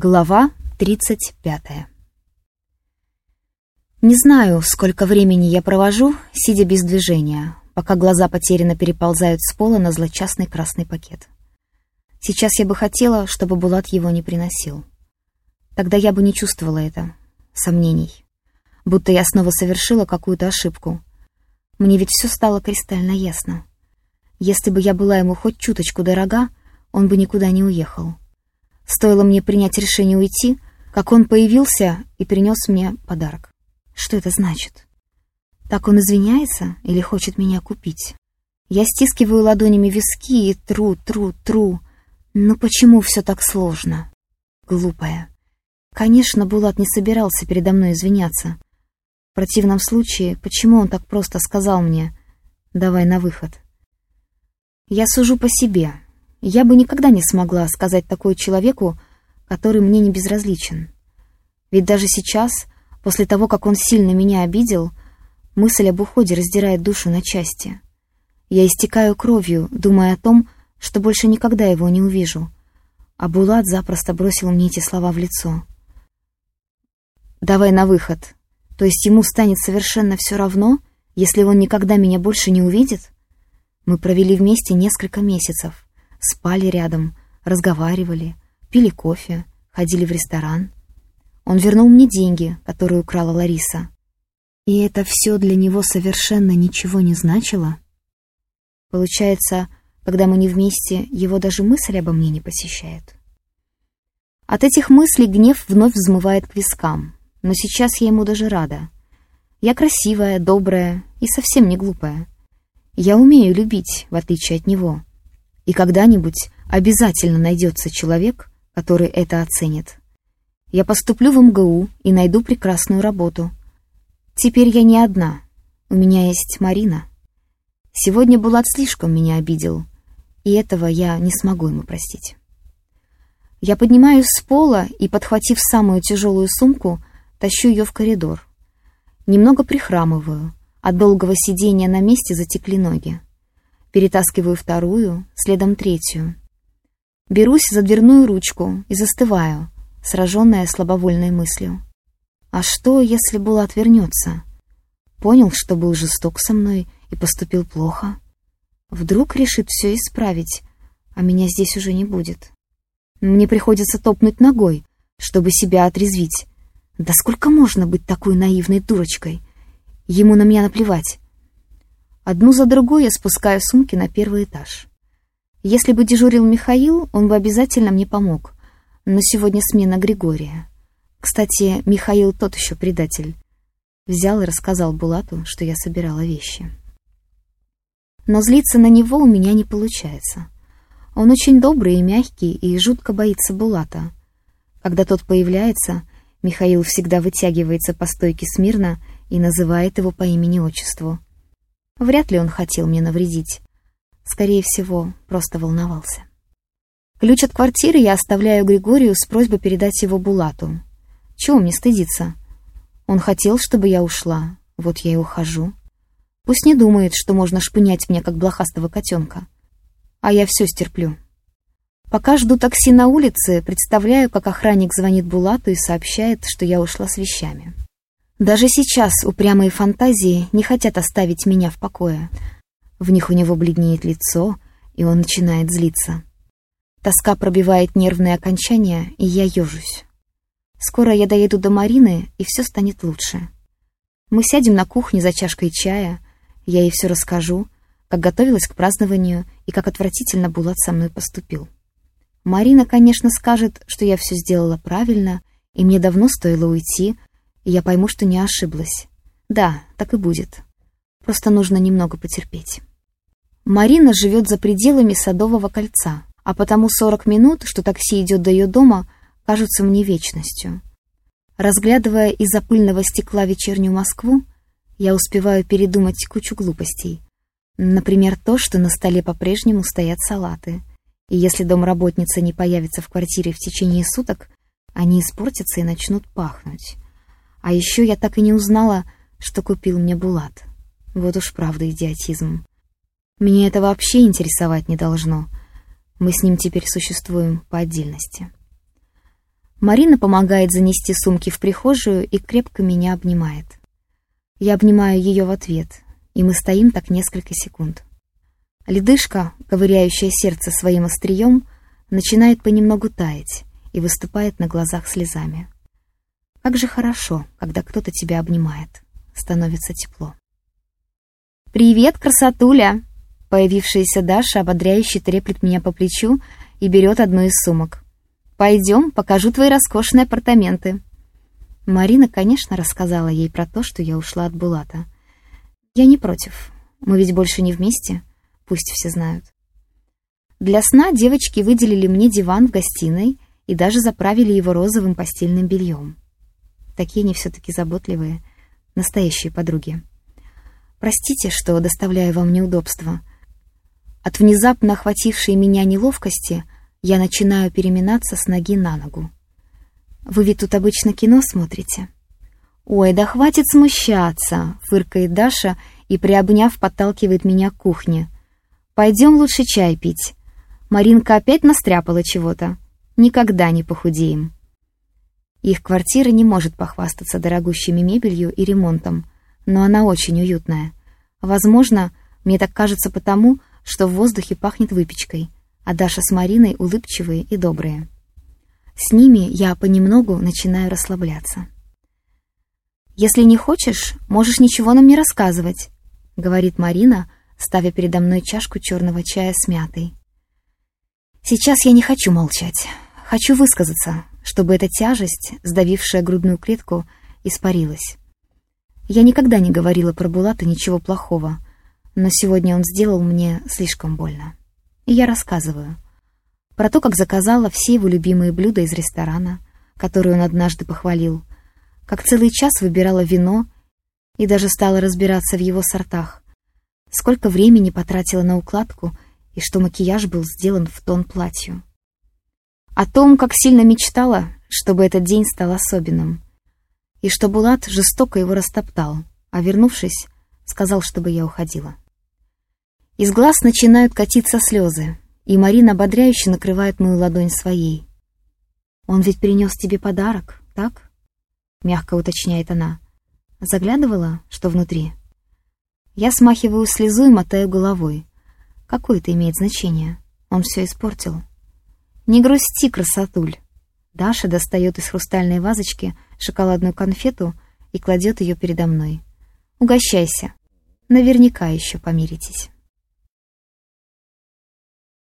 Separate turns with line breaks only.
Глава 35 Не знаю, сколько времени я провожу, сидя без движения, пока глаза потерянно переползают с пола на злочастный красный пакет. Сейчас я бы хотела, чтобы Булат его не приносил. Тогда я бы не чувствовала это, сомнений. Будто я снова совершила какую-то ошибку. Мне ведь все стало кристально ясно. Если бы я была ему хоть чуточку дорога, он бы никуда не уехал. Стоило мне принять решение уйти, как он появился и принес мне подарок. Что это значит? Так он извиняется или хочет меня купить? Я стискиваю ладонями виски и тру, тру, тру. Но почему все так сложно? Глупая. Конечно, Булат не собирался передо мной извиняться. В противном случае, почему он так просто сказал мне «давай на выход»? Я сужу по себе, я бы никогда не смогла сказать такое человеку, который мне не безразличен. Ведь даже сейчас, после того, как он сильно меня обидел, мысль об уходе раздирает душу на части. Я истекаю кровью, думая о том, что больше никогда его не увижу. А Булат запросто бросил мне эти слова в лицо. «Давай на выход. То есть ему станет совершенно все равно, если он никогда меня больше не увидит?» Мы провели вместе несколько месяцев спали рядом, разговаривали, пили кофе, ходили в ресторан. Он вернул мне деньги, которые украла Лариса. И это все для него совершенно ничего не значило. Получается, когда мы не вместе, его даже мысль обо мне не посещает. От этих мыслей гнев вновь взмывает к вискам, но сейчас я ему даже рада. Я красивая, добрая и совсем не глупая. Я умею любить, в отличие от него. И когда-нибудь обязательно найдется человек, который это оценит. Я поступлю в МГУ и найду прекрасную работу. Теперь я не одна. У меня есть Марина. Сегодня Булат слишком меня обидел, и этого я не смогу ему простить. Я поднимаюсь с пола и, подхватив самую тяжелую сумку, тащу ее в коридор. Немного прихрамываю. От долгого сидения на месте затекли ноги. Перетаскиваю вторую, следом третью. Берусь за дверную ручку и застываю, сраженная слабовольной мыслью. А что, если Булат вернется? Понял, что был жесток со мной и поступил плохо. Вдруг решит все исправить, а меня здесь уже не будет. Мне приходится топнуть ногой, чтобы себя отрезвить. Да сколько можно быть такой наивной дурочкой? Ему на меня наплевать. Одну за другой я спускаю сумки на первый этаж. Если бы дежурил Михаил, он бы обязательно мне помог. Но сегодня смена Григория. Кстати, Михаил тот еще предатель. Взял и рассказал Булату, что я собирала вещи. Но злиться на него у меня не получается. Он очень добрый и мягкий, и жутко боится Булата. Когда тот появляется, Михаил всегда вытягивается по стойке смирно и называет его по имени-отчеству. Вряд ли он хотел мне навредить. Скорее всего, просто волновался. Ключ от квартиры я оставляю Григорию с просьбой передать его Булату. Чего мне стыдиться? Он хотел, чтобы я ушла. Вот я и ухожу. Пусть не думает, что можно шпынять меня, как блохастого котенка. А я все стерплю. Пока жду такси на улице, представляю, как охранник звонит Булату и сообщает, что я ушла с вещами. Даже сейчас упрямые фантазии не хотят оставить меня в покое. В них у него бледнеет лицо, и он начинает злиться. Тоска пробивает нервные окончания, и я ежусь. Скоро я доеду до Марины, и все станет лучше. Мы сядем на кухне за чашкой чая, я ей все расскажу, как готовилась к празднованию и как отвратительно Булат со мной поступил. Марина, конечно, скажет, что я все сделала правильно, и мне давно стоило уйти, и я пойму, что не ошиблась. Да, так и будет. Просто нужно немного потерпеть. Марина живет за пределами Садового кольца, а потому 40 минут, что такси идет до ее дома, кажутся мне вечностью. Разглядывая из-за пыльного стекла вечернюю Москву, я успеваю передумать кучу глупостей. Например, то, что на столе по-прежнему стоят салаты. И если домработница не появится в квартире в течение суток, они испортятся и начнут пахнуть. А еще я так и не узнала, что купил мне Булат. Вот уж правда идиотизм. Меня это вообще интересовать не должно. Мы с ним теперь существуем по отдельности. Марина помогает занести сумки в прихожую и крепко меня обнимает. Я обнимаю ее в ответ, и мы стоим так несколько секунд. Ледышка, ковыряющая сердце своим острием, начинает понемногу таять и выступает на глазах слезами. Как же хорошо, когда кто-то тебя обнимает. Становится тепло. «Привет, красотуля!» Появившаяся Даша ободряюще треплет меня по плечу и берет одну из сумок. «Пойдем, покажу твои роскошные апартаменты». Марина, конечно, рассказала ей про то, что я ушла от Булата. Я не против. Мы ведь больше не вместе. Пусть все знают. Для сна девочки выделили мне диван в гостиной и даже заправили его розовым постельным бельем. Такие они все-таки заботливые, настоящие подруги. Простите, что доставляю вам неудобства. От внезапно охватившей меня неловкости я начинаю переминаться с ноги на ногу. Вы ведь тут обычно кино смотрите? Ой, да хватит смущаться, фыркает Даша и, приобняв, подталкивает меня к кухне. Пойдем лучше чай пить. Маринка опять настряпала чего-то. Никогда не похудеем. Их квартира не может похвастаться дорогущими мебелью и ремонтом, но она очень уютная. Возможно, мне так кажется потому, что в воздухе пахнет выпечкой, а Даша с Мариной улыбчивые и добрые. С ними я понемногу начинаю расслабляться. «Если не хочешь, можешь ничего нам не рассказывать», — говорит Марина, ставя передо мной чашку черного чая с мятой. «Сейчас я не хочу молчать. Хочу высказаться, чтобы эта тяжесть, сдавившая грудную клетку, испарилась. Я никогда не говорила про Булата ничего плохого, но сегодня он сделал мне слишком больно. И я рассказываю. Про то, как заказала все его любимые блюда из ресторана, которые он однажды похвалил, как целый час выбирала вино и даже стала разбираться в его сортах, сколько времени потратила на укладку и что макияж был сделан в тон платью. О том, как сильно мечтала, чтобы этот день стал особенным. И что Булат жестоко его растоптал, а вернувшись, сказал, чтобы я уходила. Из глаз начинают катиться слезы, и Марина ободряюще накрывает мою ладонь своей. «Он ведь принес тебе подарок, так?» — мягко уточняет она. Заглядывала, что внутри. Я смахиваю слезу и мотаю головой. Какое это имеет значение? Он все испортил. «Не грусти, красотуль!» Даша достает из хрустальной вазочки шоколадную конфету и кладет ее передо мной. «Угощайся. Наверняка еще помиритесь».